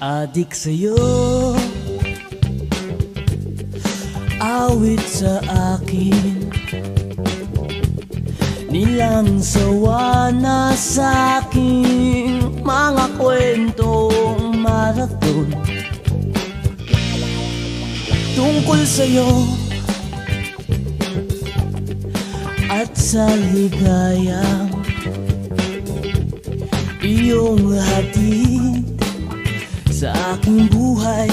Adik sa'yo. Awit sa akin. Nilang sawa na sa aking Mga kwentong marathon. Tungkol sa'yo. At sa ligayang Iyong hatid aking buhay.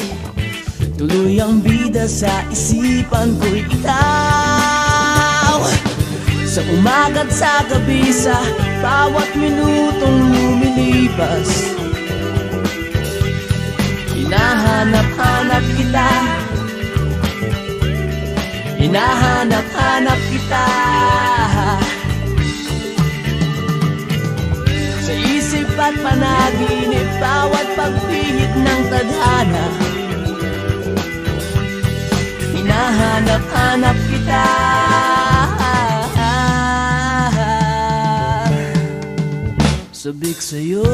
Tuloy ang bida sa isipan ko'y ikaw. Sa umaga't sa gabi sa bawat minutong lumilipas Hinahanap-hanap kita. Hinahanap-hanap kita. Sa isip at panaginip Bawat Hinahanap-hanap kita. Sabik sa'yo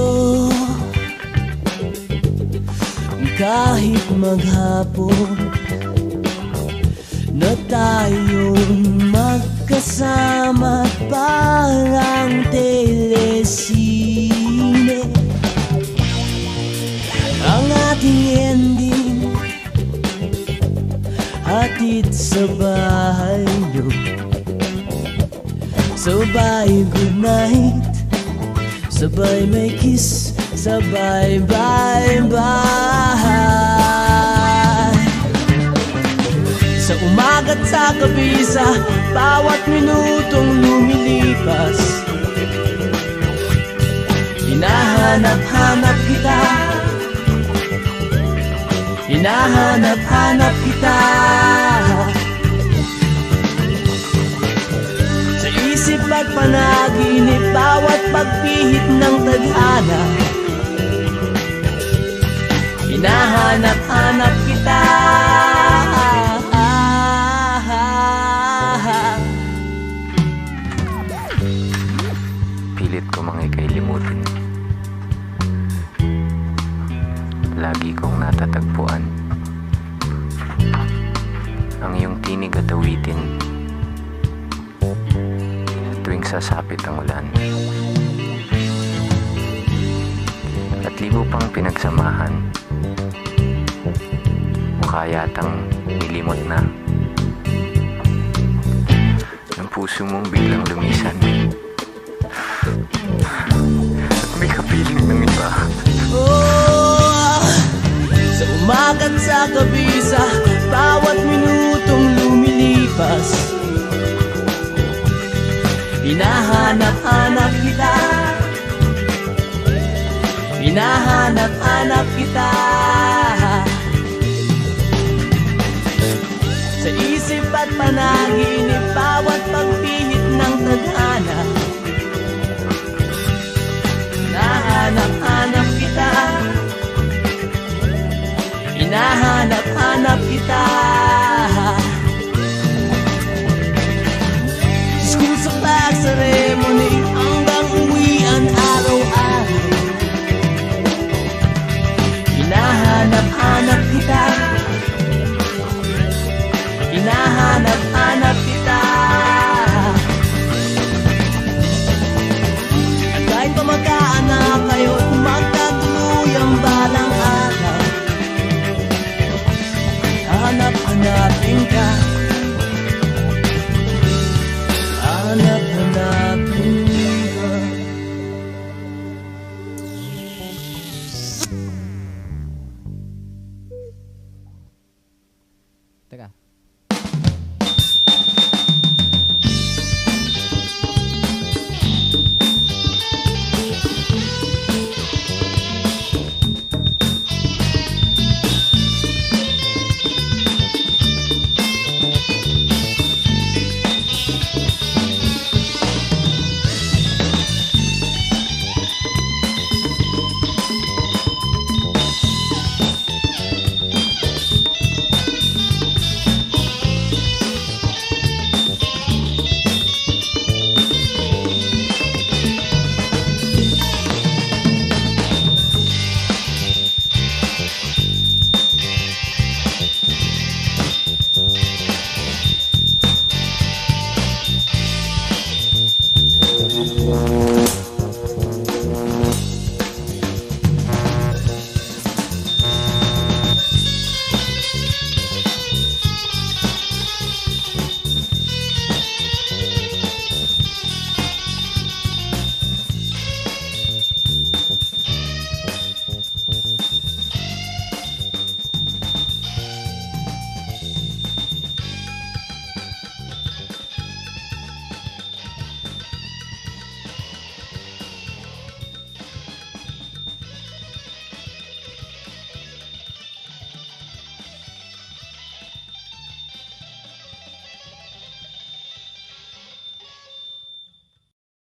Kahit maghapon Na tayong magkasama Parang telesine sa bahay nyo Sabay good night Sabay may kiss. Sabay bye bye Sa umaga't sa gabi Bawat minutong lumilipas Hinahanap-hanap kita. Hinahanap-hanap kita panaginip Bawat pagpihit ng tadhana Hinahanap-hanap kita Pilit ko mga ikay limutin. Lagi kong natatagpuan. Ang iyong tinig at awitin. Tuwing sasapit ang ulan. At libo pang pinagsamahan. Mukha yatang nilimot na. Ang puso mong biglang lumisan. At may kapiling ng iba. Oh, sa umaga't sa gabi sa Hinahanap-hanap kita. Hinahanap-hanap kita. Sa isip at panaginip Hanap-hanapin ka